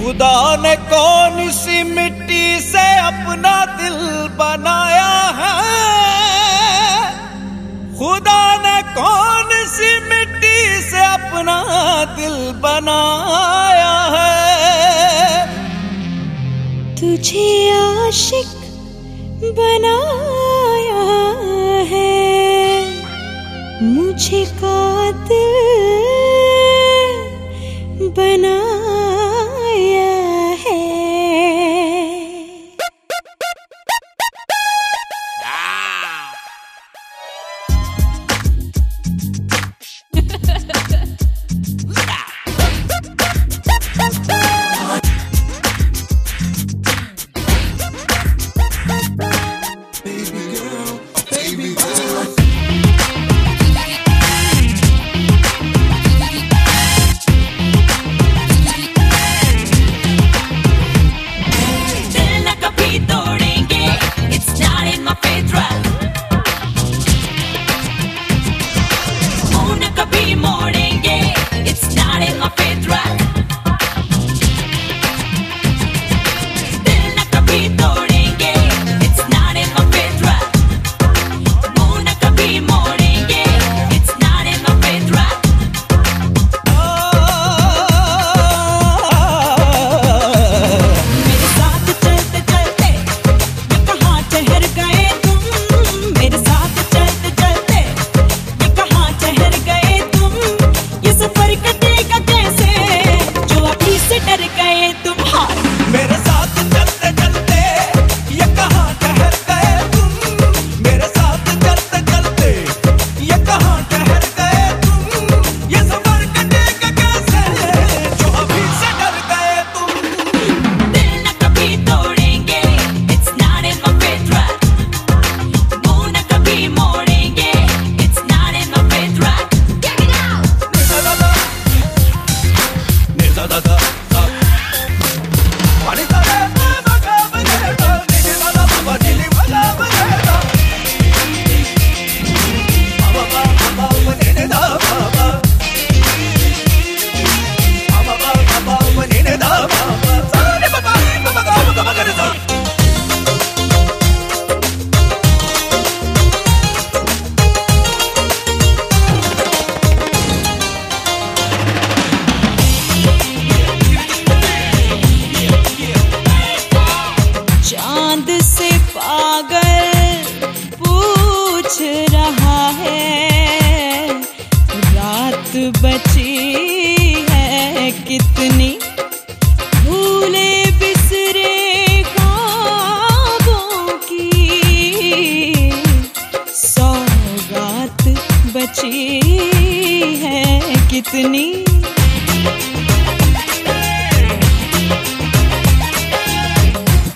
खुदा ने कौन सी मिट्टी से अपना दिल बनाया है? खुदा ने कौन सी मिट्टी से अपना दिल बनाया है? तुझे आशिक बनाया है। मुझे कातिल रात बची है कितनी? भूले बिसरे ख्वाबों की। सौगात बची है कितनी?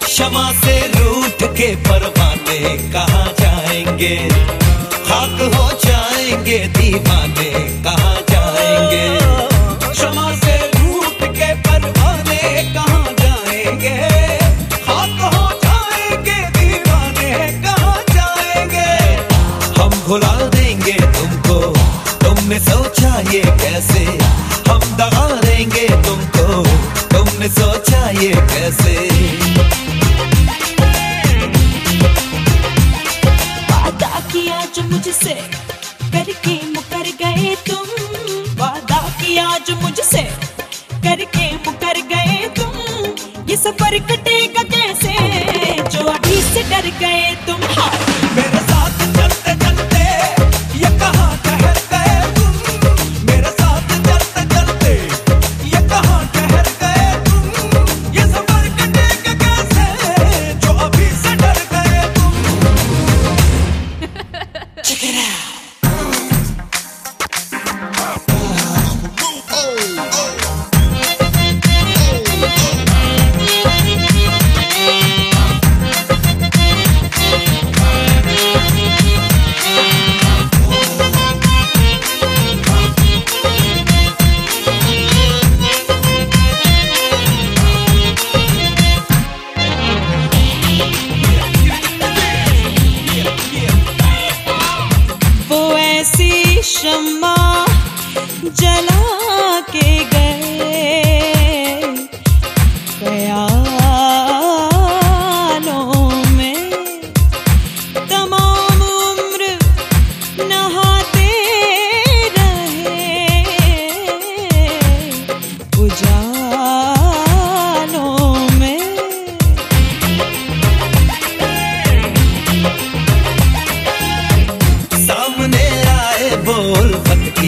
क्षमा से रूठ के परवाने कहा जाएँगे? खाक हो जाएँगे दीवाने। ये कैसे? हम दगा देंगे तुमको। तुमने सोचा ये कैसे? वादा किया जो मुझसे करके मुकर गए तुम। वादा किया जो मुझसे करके मुकर गए तुम। ये सफ़र कटेगा कैसे? जो अभी से डर गए तुम। हाँ।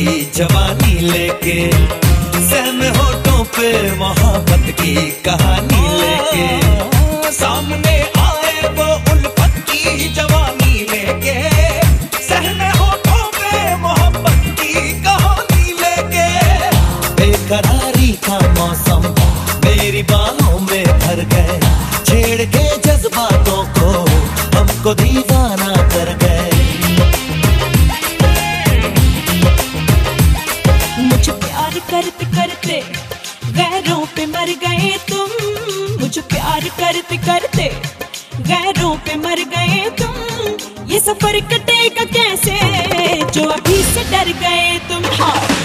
जवानी लेके सहम होठों पे मोहब्बत की कहानी लेके। सामने करते। गैरों पे मर गए तुम। ये सफ़र कटेगा कैसे? जो अभी से डर गए तुम। हाँ।